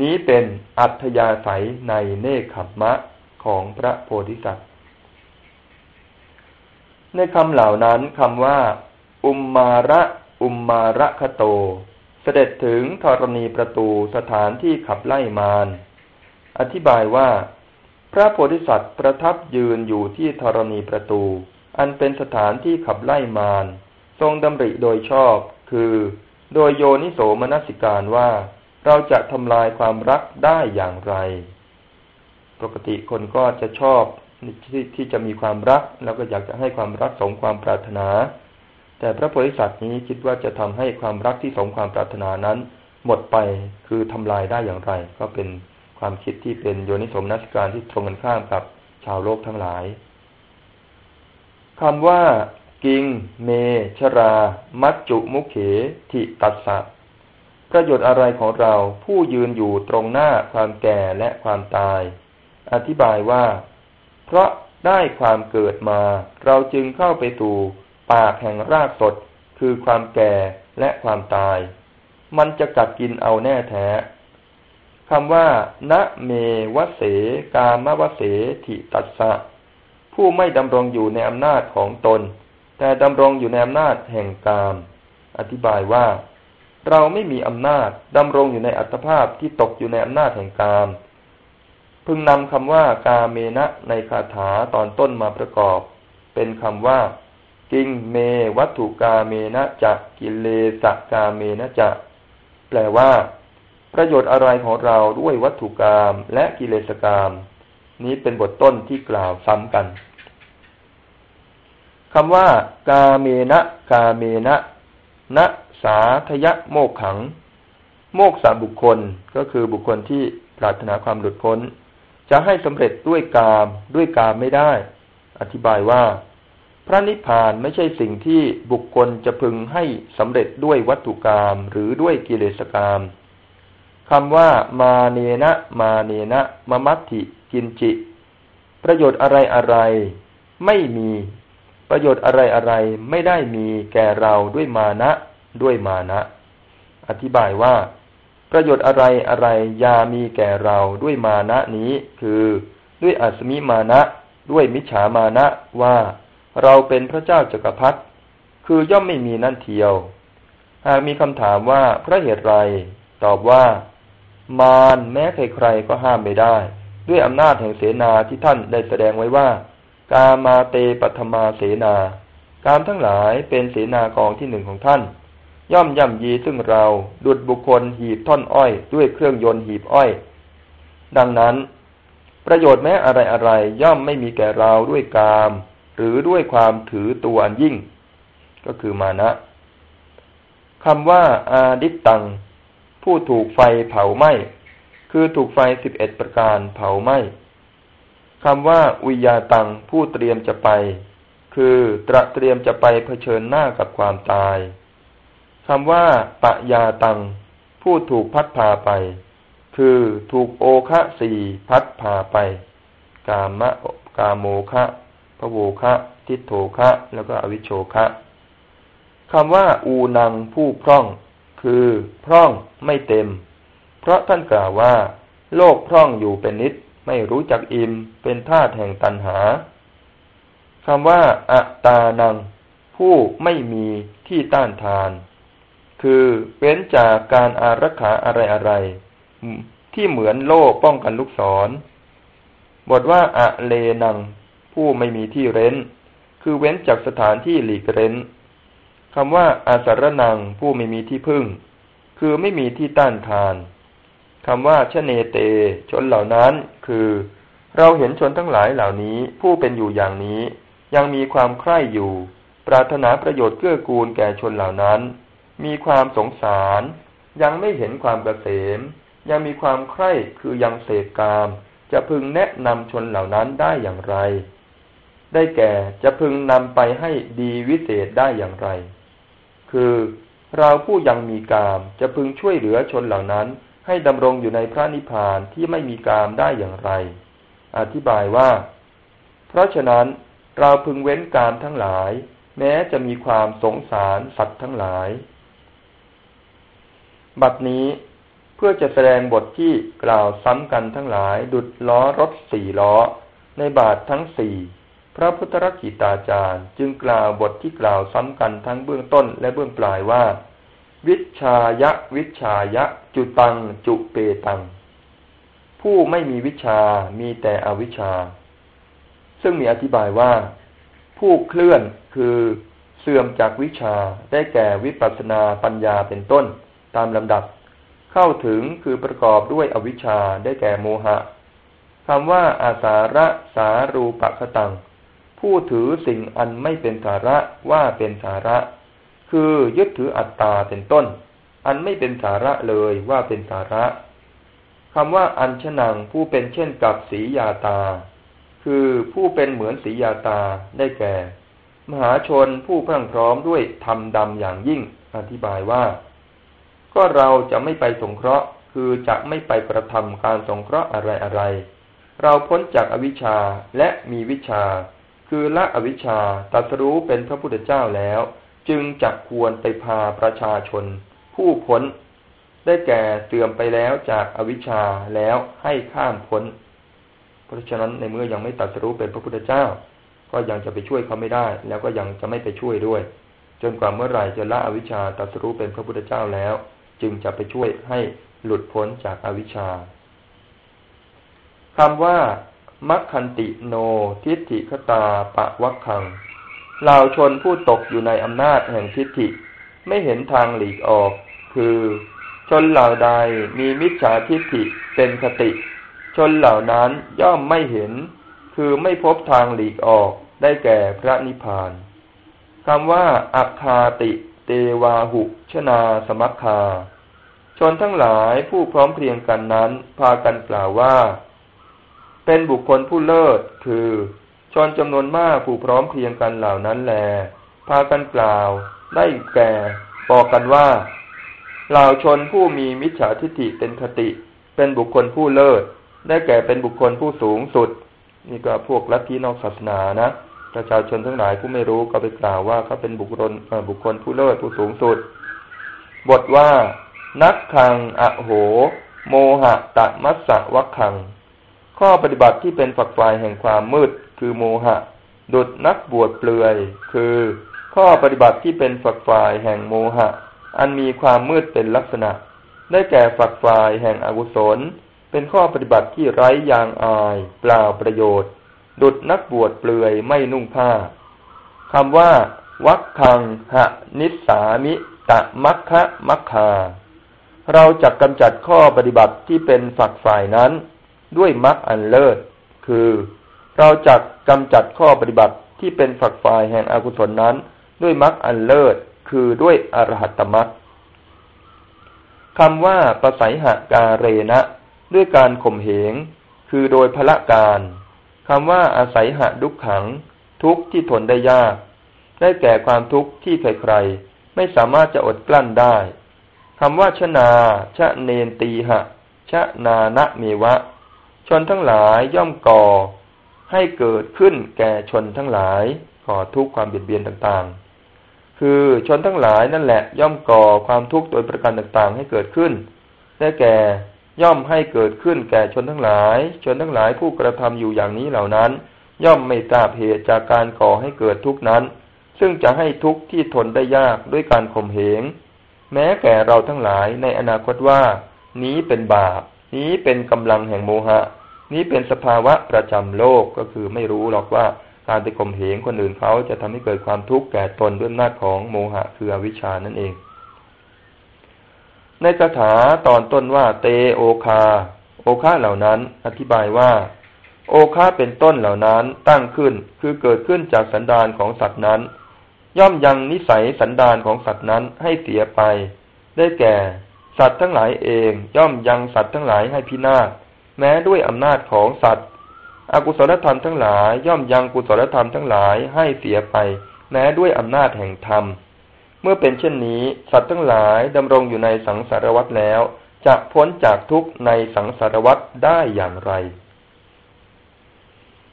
นี้เป็นอัธยาศัยในเนคขมมะของพระโพธิสัตว์ ในคำเหล่านั้นคำว่า อุมมาระ อุมมาระคโต เสด็จถึงธรณีประตูสถานที่ขับไล่มาร อธิบายว่า พระโพธิสัตว์ประทับยืนอยู่ที่ธรณีประตู อันเป็นสถานที่ขับไล่มาร ทรงดำริโดยชอบ คือ โดยโยนิโสมนสิการว่า เราจะทำลายความรักได้อย่างไร ปกติคนก็จะชอบที่ที่จะมีความรัก แล้วก็อยากจะให้ความรักสมความปรารถนา แต่พระโพธิสัตว์นี้คิดว่าจะทำให้ความรักที่สมความปรารถนานั้น หมดไปคือทำลายได้อย่างไร ก็เป็นความคิดที่เป็นโยนิสมนัสการที่ตรงกันข้ามกับชาวโลกทั้งหลายคำว่า กิง เม ชรา มัจจุมุเขทิตัสสะประโยชน์อะไรของเราผู้ยืนอยู่ตรงหน้าความแก่และความตาย อธิบายว่า เพราะได้ความเกิดมา เราจึงเข้าไปสู่ ปากแห่งรากสดคือความแก่และความตาย มันจะกัดกินเอาแน่แท้คำว่า ณเมวเส กามวเสทิตัสสะ ผู้ไม่ดำรงอยู่ในอำนาจของตน แต่ดำรงอยู่ในอำนาจแห่งกาม อธิบายว่า เราไม่มีอำนาจดำรงอยู่ในอัตภาพที่ตกอยู่ในอำนาจแห่งกาม พึงนำคำว่ากาเมนะในคาถาตอนต้นมาประกอบ เป็นคำว่า กิงเม วัตถุกาเมนะจะกิเลสกาเมนะจะแปลว่า ประโยชน์อะไรของเราด้วยวัตถุกรรมและกิเลสกรรมนี้เป็นบทต้นที่กล่าวซ้ำกันคำว่า กาเมนะกาเมนะนะสาทยะโมกขัง โมกสาบุคคลก็คือบุคคลที่ปรารถนาความหลุดพ้น จะให้สำเร็จด้วยกามด้วยกามไม่ได้ อธิบายว่า พระนิพพานไม่ใช่สิ่งที่บุคคลจะพึงให้สำเร็จด้วยวัตถุกรรมหรือด้วยกิเลสกรรมคำว่ามาเนนะมาเนนะมมัตถิกินจิ ประโยชน์อะไรอะไรไม่มีประโยชน์อะไรอะไรไม่ได้มีแก่เราด้วยมานะด้วยมานะ อธิบายว่า ประโยชน์อะไรอะไรยามีแก่เราด้วยมานะนี้ คือ ด้วยอัศมิมานะ ด้วยมิจฉามานะว่า เราเป็นพระเจ้าจักรพรรดิคือย่อมไม่มีนั่นเทียว หากมีคำถามว่าพระเหตุไร ตอบว่า มารแม้ใครๆก็ห้ามไม่ได้ ด้วยอำนาจแห่งเสนาที่ท่านได้แสดงไว้ว่า กามาเตปัทมาเสนา การทั้งหลายเป็นเสนากองที่หนึ่งของท่าน ย่อมย่ำยีซึ่งเราดุดบุคคลหีบท่อนอ้อย ด้วยเครื่องยนต์หีบอ้อย ดังนั้น ประโยชน์แม้อะไรอะไรย่อมไม่มีแก่เราด้วยกาม หรือด้วยความถือตัวอันยิ่ง ก็คือมานะคำว่า อาดิตัง ผู้ถูกไฟเผาไหม้ คือถูกไฟสิบเอ็ดประการเผาไหม้คำว่าวิยาตัง ผู้เตรียมจะไป คือตระเตรียมจะไปเผชิญหน้ากับความตายคำว่าปะยาตัง ผู้ถูกพัดพาไป คือถูกโอคะสี่พัดพาไป กามะกาโมคะ พระโวคะทิโถคะ แล้วก็อวิโชคะคำว่า อูนังผู้พร่อง คือพร่องไม่เต็ม เพราะท่านกล่าวว่า โลกพร่องอยู่เป็นนิด ไม่รู้จักอิ่มเป็นธาตุแห่งตันหาคำว่าอัตานัง ผู้ไม่มีที่ต้านทาน คือเว้นจากการอารักขาอะไรอะไรที่เหมือนโล่ป้องกันลูกศร บทว่าอะเลนัง ผู้ไม่มีที่เร้น คือเว้นจากสถานที่หลีกเร้นคำว่าอาสารนังผู้ไม่มีที่พึ่ง คือไม่มีที่ต้านทานคำว่าชเนเต ชนเหล่านั้น คือ เราเห็นชนทั้งหลายเหล่านี้ ผู้เป็นอยู่อย่างนี้ ยังมีความใคร่อยู่ ปรารถนาประโยชน์เกื้อกูลแก่ชนเหล่านั้น มีความสงสาร ยังไม่เห็นความเกษม ยังมีความใคร่คือยังเสพกาม จะพึงแนะนำชนเหล่านั้นได้อย่างไร ได้แก่จะพึงนำไปให้ดีวิเศษได้อย่างไร คือเราผู้ยังมีกามจะพึงช่วยเหลือชนเหล่านั้น ให้ดำรงอยู่ในพระนิพพานที่ไม่มีกามได้อย่างไร อธิบายว่า เพราะฉะนั้นเราพึงเว้นการทั้งหลาย แม้จะมีความสงสารสัตว์ทั้งหลาย บัดนี้เพื่อจะแสดงบทที่กล่าวซ้ำกันทั้งหลาย ดุดล้อรถสี่ล้อ ในบาททั้งสี่ พระพุทธรักิตาจารย์ จึงกล่าวบทที่กล่าวซ้ำกันทั้งเบื้องต้นและเบื้องปลายว่า วิชายะ วิชายะ จุตัง จุเปตัง ผู้ไม่มีวิชามีแต่อวิชา ซึ่งมีอธิบายว่า ผู้เคลื่อนคือเสื่อมจากวิชาได้แก่วิปัสนาปัญญาเป็นต้น ตามลำดับ เข้าถึงคือประกอบด้วยอวิชชาได้แก่โมหะคำว่าอาสาระสารูปะคตัง ผู้ถือสิ่งอันไม่เป็นสาระว่าเป็นสาระ คือยึดถืออัตตาเป็นต้น อันไม่เป็นสาระเลยว่าเป็นสาระคำว่าอัญชนังผู้เป็นเช่นกับสียาตา คือผู้เป็นเหมือนสียาตาได้แก่ มหาชนผู้พรั่งพร้อมด้วยธรรมดำอย่างยิ่ง อธิบายว่า ก็เราจะไม่ไปสงเคราะห์ คือจะไม่ไปกระทำการสงเคราะห์อะไรอะไร เราพ้นจากอวิชชาและมีวิชา คือละอวิชชาตัสรู้เป็นพระพุทธเจ้าแล้ว จึงจะควรไปพาประชาชน ผู้พ้น ได้แก่เสื่อมไปแล้วจากอวิชชาแล้วให้ข้ามพ้น เพราะฉะนั้นในเมื่อยังไม่ตัดสู้เป็นพระพุทธเจ้า ก็ยังจะไปช่วยเขาไม่ได้ แล้วก็ยังจะไม่ไปช่วยด้วย จนกว่าเมื่อไหร่จะละอวิชชาตัดสู้เป็นพระพุทธเจ้าแล้ว จึงจะไปช่วยให้หลุดพ้นจากอวิชชาคำว่า มัคคันติโนทิฏฐิคตาปะวัคคังเหล่าชนผู้ตกอยู่ในอำนาจแห่งทิฏฐิ ไม่เห็นทางหลีกออก คือ ชนเหล่าใดมีมิจฉาทิฏฐิเป็นคติ ชนเหล่านั้นย่อมไม่เห็น คือไม่พบทางหลีกออกได้แก่พระนิพพานคำว่าอัคาติเตวาหุชนาสมัคคา ชนทั้งหลายผู้พร้อมเพรียงกันนั้น พากันกล่าวว่า เป็นบุคคลผู้เลิศคือชนจำนวนมากผู้พร้อมเพรียงกันเหล่านั้นแล พากันกล่าว ได้แก่ บอกกันว่าเหล่าชนผู้มีมิจฉาทิฏฐิเป็นคติ เป็นบุคคลผู้เลิศ ได้แก่เป็นบุคคลผู้สูงสุด นี่ก็พวกลัทธินอกศาสนานะประชาชนทั้งหลายผู้ไม่รู้ก็ไปกล่าวว่าเขาเป็นบุคคลบุคคลผู้เลิศผู้สูงสุด บทว่า นักขัง อโห โมหะตะมัสสะวัคขัง ข้อปฏิบัติที่เป็นฝักฝ่ายแห่งความมืดคือโมหะ ดุดนักบวชเปลือย คือข้อปฏิบัติที่เป็นฝักฝ่ายแห่งโมหะ อันมีความมืดเป็นลักษณะ ได้แก่ฝักฝ่ายแห่งอกุศล เป็นข้อปฏิบัติที่ไร้ยางอายเปล่าประโยชน์ ดุดนักบวชเปลือยไม่นุ่งผ้าคำว่า วัคคังหะนิสามิตะมัคคะมัคคาเราจะกำจัดข้อปฏิบัติที่เป็นฝักฝ่ายนั้น ด้วยมัคอันเลิศ คือ เราจะกกำจัดข้อปฏิบัติที่เป็นฝักฝ่ายแห่งอกุศลนั้น ด้วยมัคอันเลิศ คือด้วยอรหัตมัคคำว่าปะไสหะกาเรนะด้วยการข่มเหง คือโดยพละการคำว่าอาศัยหะดุขขัง ทุกข์ที่ทนได้ยาก ได้แก่ความทุกข์ที่ใครๆไม่สามารถจะอดกลั้นได้คำว่าชนา ชะเนนตีหะ ชะนานะเมวะ ชนทั้งหลายย่อมก่อให้เกิดขึ้นแก่ชนทั้งหลายก่อทุกข์ความเบียดเบียนต่างๆ คือชนทั้งหลายนั่นแหละย่อมก่อความทุกข์โดยประการต่างๆ ให้เกิดขึ้น ได้แก่ย่อมให้เกิดขึ้นแก่ชนทั้งหลาย ชนทั้งหลายผู้กระทำอยู่อย่างนี้เหล่านั้น ย่อมไม่ทราบเหตุจากการก่อให้เกิดทุกข์นั้น ซึ่งจะให้ทุกข์ที่ทนได้ยากด้วยการข่มเหง แม้แก่เราทั้งหลายในอนาคตว่า นี้เป็นบาป นี้เป็นกำลังแห่งโมหะ นี้เป็นสภาวะประจำโลกก็คือไม่รู้หรอกว่าการไปข่มเหงคนอื่นเขาจะทำให้เกิดความทุกข์แก่ตนด้วยอำนาจของโมหะคืออวิชชานั่นเอง ในคาถาตอนต้นว่าเตโอคา โอคาเหล่านั้น อธิบายว่า โอคาเป็นต้นเหล่านั้นตั้งขึ้นคือเกิดขึ้นจากสันดานของสัตว์นั้น ย่อมยังนิสัยสันดานของสัตว์นั้นให้เสียไป ได้แก่ สัตว์ทั้งหลายเอง ย่อมยังสัตว์ทั้งหลายให้พินาศ แม้ด้วยอำนาจของสัตว์ อกุศลธรรมทั้งหลาย ย่อมยังกุศลธรรมทั้งหลายให้เสียไป แม้ด้วยอำนาจแห่งธรรม เมื่อเป็นเช่นนี้ สัตว์ทั้งหลายดำรงอยู่ในสังสารวัฏแล้ว จะพ้นจากทุกข์ในสังสารวัฏได้อย่างไร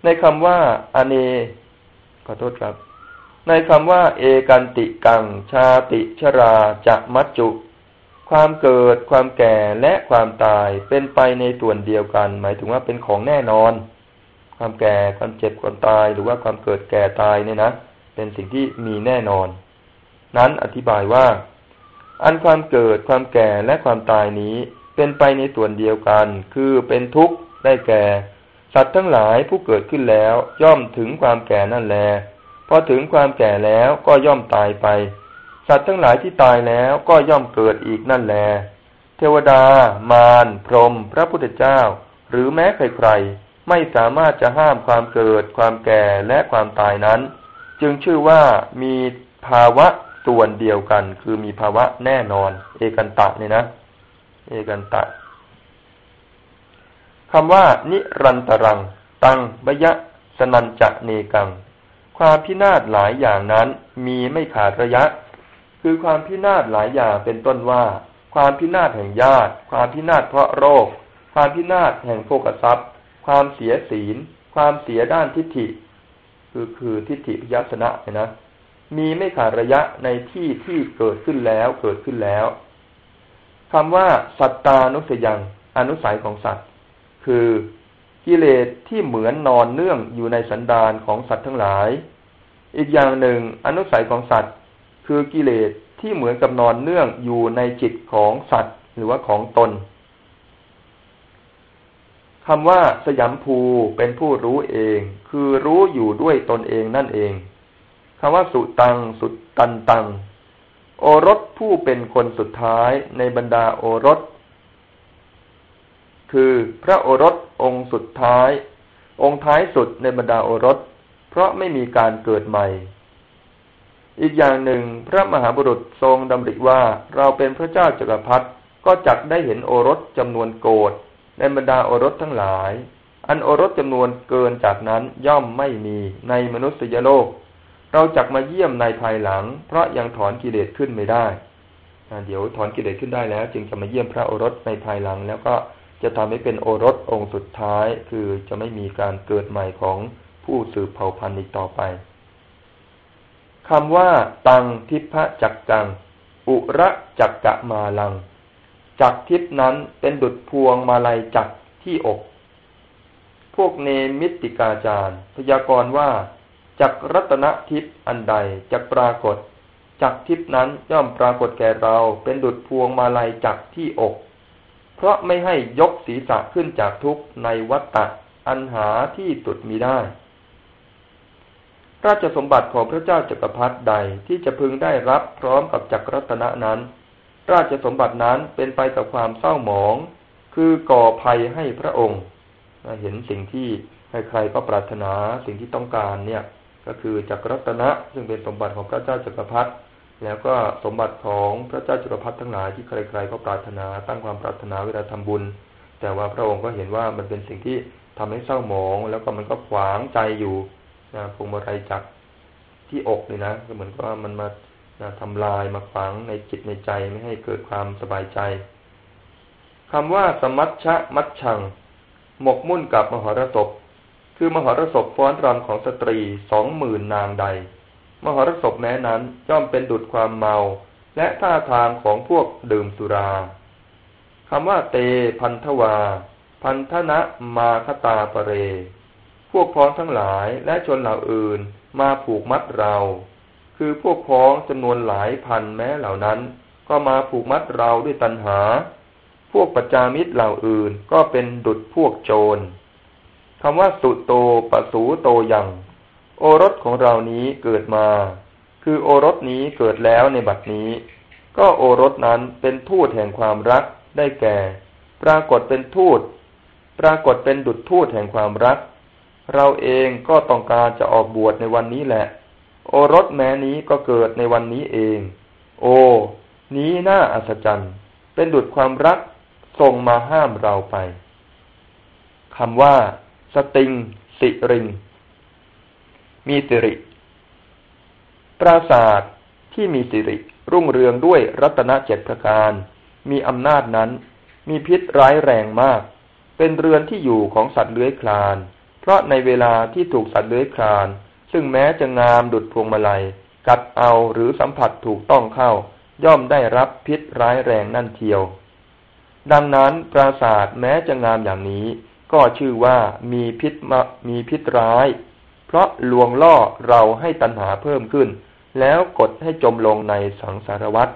ในคำว่าอเนขอโทษครับ ในคำว่า เอกันติกัง ชาติชราจะมัจจุ ความเกิด ความแก่และความตายเป็นไปในส่วนเดียวกัน หมายถึงว่าเป็นของแน่นอน ความแก่ความเจ็บความตายหรือว่าความเกิดแก่ตายเนี่ยนะเป็นสิ่งที่มีแน่นอน นั้นอธิบายว่า อันความเกิดความแก่และความตายนี้ เป็นไปในส่วนเดียวกัน คือเป็นทุกข์ได้แก่ สัตว์ทั้งหลายผู้เกิดขึ้นแล้ว ย่อมถึงความแก่นั่นแลพอถึงความแก่แล้วก็ย่อมตายไป สัตว์ทั้งหลายที่ตายแล้วก็ย่อมเกิดอีกนั่นแล เทวดา มารพรหมพระพุทธเจ้า หรือแม้ใครๆไม่สามารถจะห้ามความเกิด ความแก่และความตายนั้น จึงชื่อว่ามีภาวะส่วนเดียวกัน คือมีภาวะแน่นอน เอกันตะเนี่ยนะ เอกันตะคำว่า นิรันตรัง ตังบยะสนันจะเนกัง ความพินาศหลายอย่างนั้นมีไม่ขาดระยะ คือความพินาศหลายอย่างเป็นต้นว่า ความพินาศแห่งญาติ ความพินาศเพราะโรค ความพินาศแห่งโภกทรัพย์ ความเสียศีล ความเสียด้านทิฏฐิ คือคือทิฏฐิพยัสนะนะ มีไม่ขาดระยะในที่ที่เกิดขึ้นแล้วเกิดขึ้นแล้วคำว่าสัตตานุสยังอนุสัยของสัตว์ คือกิเลสที่เหมือนนอนเนื่องอยู่ในสันดานของสัตว์ทั้งหลาย อีกอย่างหนึ่งอนุสัยของสัตว์ คือกิเลสที่เหมือนกับนอนเนื่องอยู่ในจิตของสัตว์หรือว่าของตนคำว่าสยามภูเป็นผู้รู้เอง คือรู้อยู่ด้วยตนเองนั่นเองคำว่าสุตัง สุตันตัง โอรสผู้เป็นคนสุดท้ายในบรรดาโอรส คือพระโอรสองค์สุดท้าย องค์ท้ายสุดในบรรดาโอรส เพราะไม่มีการเกิดใหม่ อีกอย่างหนึ่งพระมหาบุรุษทรงดำริว่าเราเป็นพระเจ้าจักรพรรดิก็จักได้เห็นโอรสจำนวนโกดในบรรดาโอรสทั้งหลาย อันโอรสจำนวนเกินจากนั้นย่อมไม่มีในมนุษยโลก เราจักมาเยี่ยมในภายหลัง เพราะยังถอนกิเลสขึ้นไม่ได้เดี๋ยวถอนกิเลสขึ้นได้แล้ว จึงจะมาเยี่ยมพระโอรสในภายหลัง แล้วก็จะทำให้เป็นโอรสองค์สุดท้าย คือจะไม่มีการเกิดใหม่ของผู้สืบเผ่าพันธุ์อีกต่อไป คำว่า ตังทิพะจักกัง อุระจักกะมาลัง จักทิพนั้นเป็นดุจพวงมาลัยจักที่อก พวกเนมิติกาจารย์พยากรณ์ว่าจักรัตนทิพอันใดจะปรากฏจักทิพนั้นย่อมปรากฏแก่เราเป็นดุจพวงมาลัยจักที่อก เพราะไม่ให้ยกศีรษะขึ้นจากทุกในวัฏฏะอันหาที่ตุดมีได้ ราชสมบัติของพระเจ้าจักรพรรดิใดที่จะพึงได้รับพร้อมกับจักรรัตนะนั้น ราชสมบัตินั้นเป็นไปกับความเศร้าหมอง คือก่อภัยให้พระองค์เห็นสิ่งที่ใครๆก็ปรารถนาสิ่งที่ต้องการเนี่ย ก็คือจักรรัตนะซึ่งเป็นสมบัติของพระเจ้าจักรพรรดิแล้วก็สมบัติของพระเจ้าจักรพรรดิทั้งหลายที่ใครๆก็ปรารถนาตั้งความปรารถนาเวลาทำบุญ แต่ว่าพระองค์ก็เห็นว่ามันเป็นสิ่งที่ทำให้เศร้าหมอง แล้วก็มันก็ขวางใจอยู่ นะพวงมาลัยจักที่อกเลยนะก็เหมือนกับว่ามันมานะทำลายมาฝังในจิตในใจไม่ให้เกิดความสบายใจคำว่าสมัชชะมัชชัง หมกมุ่นกับมหรสพ คือมหรสพฟ้อนรำของสตรีสองหมื่นนางใด มหรสพแม้นั้นย่อมเป็นดุดความเมา และท่าทางของพวกดื่มสุราคำว่าเตพันธวา พันธนะมาคตาปเร วกพ้องทั้งหลายและชนเหล่าอื่นมาผูกมัดเรา คือพวกพ้องจำนวนหลายพันแม้เหล่านั้น ก็มาผูกมัดเราด้วยตัณหา พวกปัจจามิตรเหล่าอื่นก็เป็นดุดพวกโจรคำว่าสุโตปสูโตยังโอรสของเรานี้เกิดมา คือโอรสนี้เกิดแล้วในบัดนี้ ก็โอรสนั้นเป็นทูตแห่งความรักได้แก่ ปรากฏเป็นทูต ปรากฏเป็นดุจทูตแห่งความรัก เราเองก็ต้องการจะออกบวชในวันนี้แหละ โอรสแม้นี้ก็เกิดในวันนี้เอง โอ้ นี้น่าอัศจรรย์ เป็นดุจความรักส่งมาห้ามเราไปคำว่า สติง สิริง มีสิริ ปราศาสตร์ที่มีสิริ รุ่งเรืองด้วยรัตนเจ็ดประการ มีอำนาจนั้น มีพิษร้ายแรงมาก เป็นเรือนที่อยู่ของสัตว์เลื้อยคลาน เพราะในเวลาที่ถูกสัตว์เลื้อยคลาน ซึ่งแม้จะงามดุดพวงมาลัย กัดเอาหรือสัมผัสถูกต้องเข้า ย่อมได้รับพิษร้ายแรงนั่นเทียว ดังนั้นปราศาสตร์แม้จะงามอย่างนี้ ก็ชื่อว่ามีพิษมีพิษร้าย เพราะลวงล่อเราให้ตัณหาเพิ่มขึ้น แล้วกดให้จมลงในสังสารวัฏ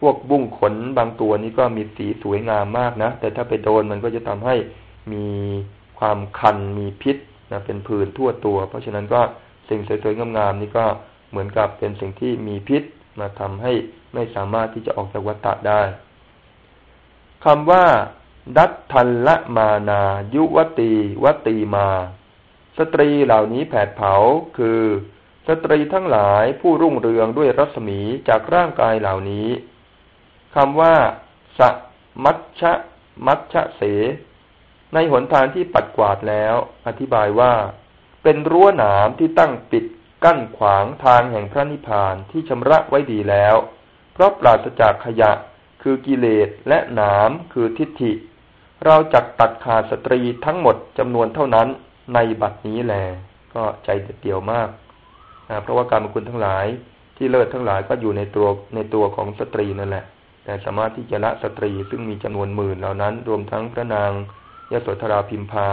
พวกบุ้งขนบางตัวนี้ก็มีสีสวยงามมากนะ แต่ถ้าไปโดนมันก็จะทำให้มี ความคันมีพิษนะเป็นผื่นทั่วตัว เพราะฉะนั้นก็สิ่งสวยๆงามๆนี่ก็เหมือนกับเป็นสิ่งที่มีพิษมาทำให้ไม่สามารถที่จะออกจากวัฏฏะได้คำว่า ดัตทันละมานา ยุวตีวตีมา สตรีเหล่านี้แผดเผาคือ สตรีทั้งหลายผู้รุ่งเรืองด้วยรัศมีจากร่างกายเหล่านี้คำว่าสมัชชะมัชชะเส ในหนทางที่ปัดกวาดแล้ว อธิบายว่า เป็นรั้วหนามที่ตั้งปิดกั้นขวางทางแห่งพระนิพพานที่ชำระไว้ดีแล้ว เพราะปราศจากขยะคือกิเลสและหนามคือทิฏฐิ เราจักตัดขาดสตรีทั้งหมดจำนวนเท่านั้นในบัดนี้แล ก็ใจเด็ดมากนะเพราะว่ากามคุณทั้งหลายที่เลิศทั้งหลายก็อยู่ในตัวในตัวของสตรีนั่นแหละ แต่สามารถที่จะละสตรีซึ่งมีจำนวนหมื่นเหล่านั้น รวมทั้งพระนาง ยโสธราพิมพา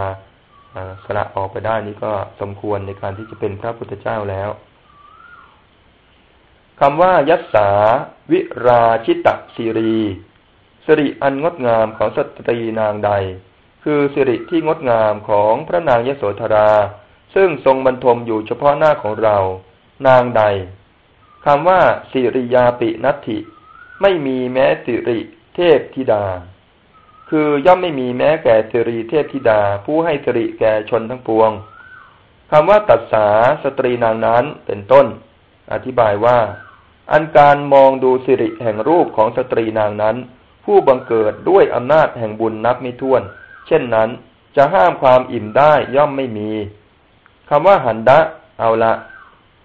สละออกไปได้นี้ก็สมควรในการที่จะเป็นพระพุทธเจ้าแล้วคำว่ายัสสาวิราชิตสิรีสิริอันงดงามของสตรีนางใด คือสิริที่งดงามของพระนางยโสธรา ซึ่งทรงบรรทมอยู่เฉพาะหน้าของเรา นางใดคำว่าสิริยาปินัตถิ ไม่มีแม้สิริเทพธิดา คือย่อมไม่มีแม้แก่สิริเทพธิดา ผู้ให้สิริแก่ชนทั้งปวงคำว่าตสฺสาสตรีนางนั้นเป็นต้น อธิบายว่า อันการมองดูสิริแห่งรูปของสตรีนางนั้น ผู้บังเกิดด้วยอำนาจแห่งบุญนับไม่ถ้วน เช่นนั้นจะห้ามความอิ่มได้ย่อมไม่มีคำว่าหนฺท เอาละ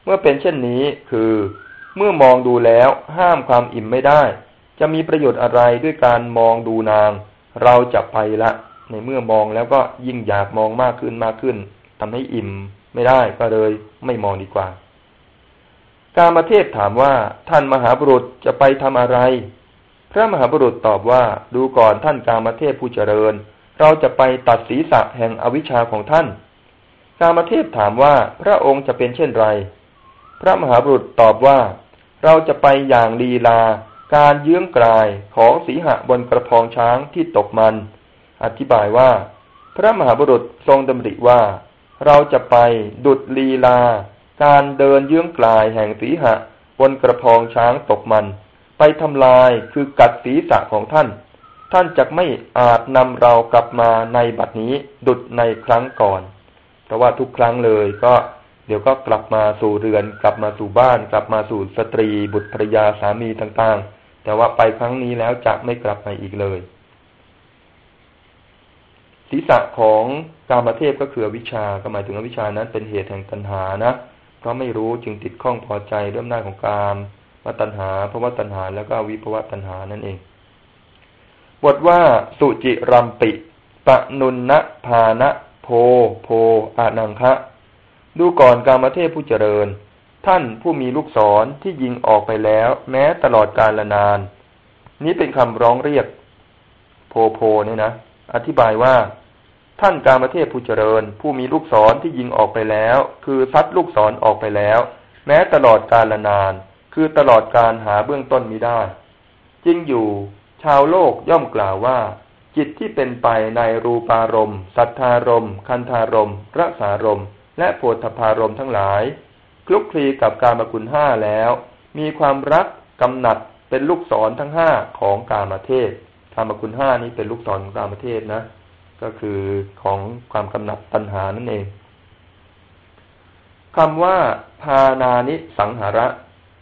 เมื่อเป็นเช่นนี้คือ เมื่อมองดูแล้วห้ามความอิ่มไม่ได้ จะมีประโยชน์อะไรด้วยการมองดูนาง เราจะไปละ ในเมื่อมองแล้วก็ยิ่งอยากมองมากขึ้นมากขึ้นทำให้อิ่มไม่ได้ก็เลยไม่มองดีกว่า การมาเทศถามว่าท่านมหาบุรุษจะไปทำอะไร พระมหาบุรุษตอบว่าดูก่อนท่านการมาเทพผู้เจริญ เราจะไปตัดศีรษะแห่งอวิชชาของท่าน การมาเทพถามว่าพระองค์จะเป็นเช่นไร พระมหาบุรุษตอบว่า เราจะไปอย่างลีลา การเยื้องกลายของสีหะบนกระพองช้างที่ตกมัน อธิบายว่า พระมหาบุรุษทรงดำริว่า เราจะไปดุดลีลา การเดินเยื้องกลายแห่งสีหะบนกระพองช้างตกมัน ไปทำลายคือกัดศีรษะของท่าน ท่านจะไม่อาจนำเรากลับมาในบัดนี้ดุดในครั้งก่อน เพราะว่าทุกครั้งเลยก็เดี๋ยวก็กลับมาสู่เรือน กลับมาสู่บ้าน กลับมาสู่สตรี บุตรภรยาสามีต่างๆ แต่ว่าไปครั้งนี้แล้วจะไม่กลับมาอีกเลย ศีรษะของกามเทพก็คือวิชาก็หมายถึงวิชานั้นเป็นเหตุแห่งตัณหานะเพราะไม่รู้จึงติดข้องพอใจเรื่องหน้าของกามว่าตัณหาเพราะว่าตัณหาแล้วก็วิภวะตัณหานั่นเอง บทว่าสุจิรัมปิปะนุนนะพานะโพโพอานังคะ ดูก่อนกามเทพผู้เจริญ ท่านผู้มีลูกศรที่ยิงออกไปแล้ว แม้ตลอดกาลนาน นี้เป็นคำร้องเรียก โพโพเนี่ยนะ อธิบายว่า ท่านการประเทศผู้เจริญ ผู้มีลูกศรที่ยิงออกไปแล้ว คือซัดลูกศรออกไปแล้ว แม้ตลอดกาลนาน คือตลอดการหาเบื้องต้นมิได้จริงอยู่ชาวโลกย่อมกล่าวว่า จิตที่เป็นไปในรูปารมณ์สัทธารมณ์ คันธารมณ์รสารมณ์ และโพธพารมณ์ทั้งหลาย คลุกคลีกับการมาคุณห้าแล้ว มีความรักกำหนัดเป็นลูกศรทั้งห้าของการมาเทศกามคุณห้านี้เป็นลูกศรของการมาเทศนะ ก็คือของความกำหนัดตัณหานั่นเองคำว่าพานานิสังหาระ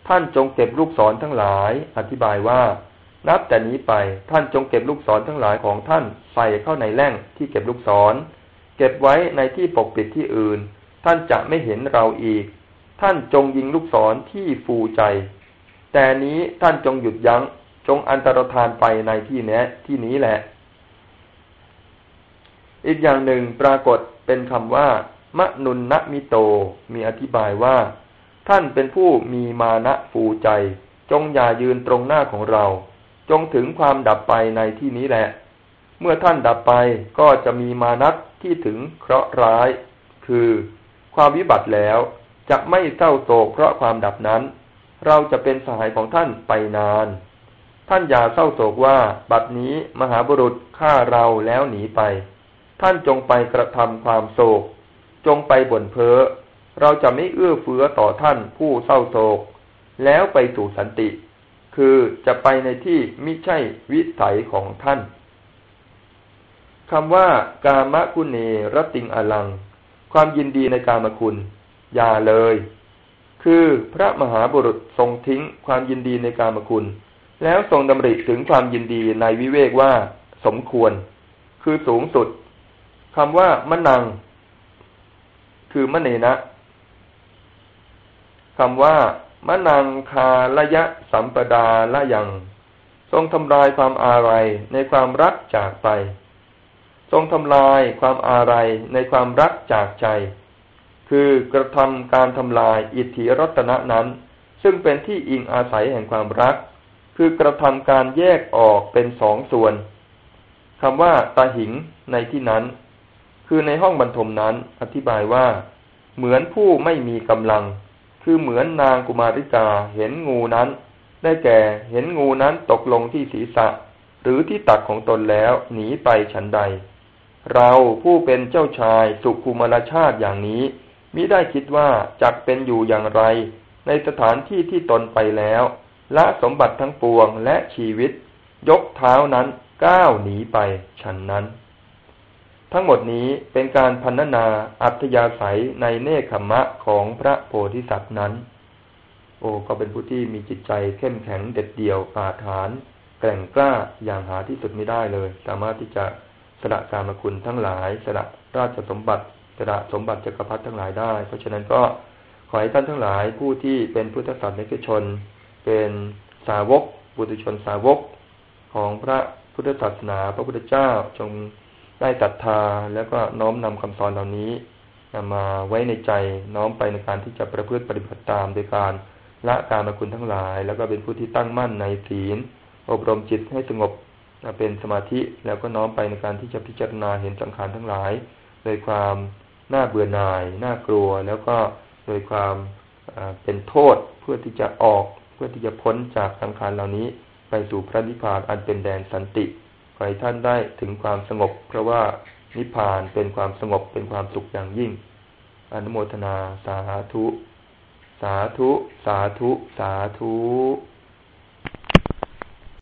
ท่านจงเก็บลูกศรทั้งหลาย อธิบายว่า นับแต่นี้ไปท่านจงเก็บลูกศรทั้งหลายของท่านใส่เข้าในแล่งที่เก็บลูกศร เก็บไว้ในที่ปกปิดที่อื่น ท่านจะไม่เห็นเราอีก ท่านจงยิงลูกศรที่ฟูใจ แต่นี้ท่านจงหยุดยัง้ง จงอันตรธานไปในที่นี้ที่นี้แหละ อีกอย่างหนึ่งปรากฏเป็นคำว่ามะนุนนะมิโตมีอธิบายว่า ท่านเป็นผู้มีมานะฟูใจ จงอย่ายืนตรงหน้าของเรา จงถึงความดับไปในที่นี้แหละ เมื่อท่านดับไปก็จะมีมานัตที่ถึงเคราะห์ร้าย คือความวิบัติแล้ว จะไม่เศร้าโศกเพราะความดับนั้น เราจะเป็นสหายของท่านไปนาน ท่านอย่าเศร้าโศกว่าบัดนี้มหาบุรุษฆ่าเราแล้วหนีไป ท่านจงไปกระทำความโศก จงไปบ่นเพ้อเราจะไม่เอื้อเฟื้อต่อท่านผู้เศร้าโศก แล้วไปสู่สันติ คือจะไปในที่มิใช่วิสัยของท่านคำว่ากามะกุเนรติงอลัง ความยินดีในกามคุณ อย่าเลย คือพระมหาบุรุษทรงทิ้งความยินดีในการมคุณ แล้วทรงดำริถึงความยินดีในวิเวกว่า สมควร คือสูงสุดคำว่ามะนัง คือมะเนนะคำว่ามะนังคาระยะสัมปดาละยัง ทรงทำลายความอาลัยในความรักจากไป ทรงทำลายความอาลัยในความรักจากใจ คือกระทำการทำลายอิทธิรัตนะนั้น ซึ่งเป็นที่อิงอาศัยแห่งความรัก คือกระทำการแยกออกเป็นสองส่วนคำว่าตาหิงในที่นั้น คือในห้องบรรทมนั้นอธิบายว่า เหมือนผู้ไม่มีกำลัง คือเหมือนนางกุมาริกาเห็นงูนั้น ได้แก่เห็นงูนั้นตกลงที่ศีรษะ หรือที่ตักของตนแล้วหนีไปฉันใด เราผู้เป็นเจ้าชายสุขุมรชาติอย่างนี้ มิได้คิดว่าจักเป็นอยู่อย่างไร ในสถานที่ที่ตนไปแล้วละสมบัติทั้งปวงและชีวิต ยกเท้านั้นก้าวหนีไปฉันนั้น ทั้งหมดนี้เป็นการพันนาอัธยาศัยในเนคขมะของพระโพธิสัตว์นั้น โอ้ก็เป็นผู้ที่มีจิตใจเข้มแข็งเด็ดเดี่ยวอาถานแกร่งกล้าอย่างหาที่สุดไม่ได้เลย สามารถที่จะสละกามคุณทั้งหลายสละราชสมบัติ สละสมบัติจักรพรรดิทั้งหลายได้ เพราะฉะนั้นก็ขอให้ท่านทั้งหลายผู้ที่เป็นพุทธศาสนิกชน เป็นสาวกบุตรชนสาวกของพระพุทธศาสนาพระพุทธเจ้าจงได้ตัดทาแล้วก็น้อมนำคำสอนเหล่านี้นำมาไว้ในใจน้อมไปในการที่จะประพฤติปฏิบัติตามโดยการละการมาคุณทั้งหลาย แล้วก็เป็นผู้ที่ตั้งมั่นในศีล อบรมจิตให้สงบเป็นสมาธิแล้วก็น้อมไปในการที่จะพิจารณาเห็นสังขารทั้งหลาย โดยความ น่าเบื่อหน่าย น่ากลัว แล้วก็โดยความเป็นโทษเพื่อที่จะออกเพื่อที่จะพ้นจากสังขารเหล่านี้ ไปสู่พระนิพพานอันเป็นแดนสันติขอให้ท่านได้ถึงความสงบ เพราะว่านิพพานเป็นความสงบเป็นความสุขอย่างยิ่ง อนุโมทนาสาธุ สาธุ สาธุ สาธุ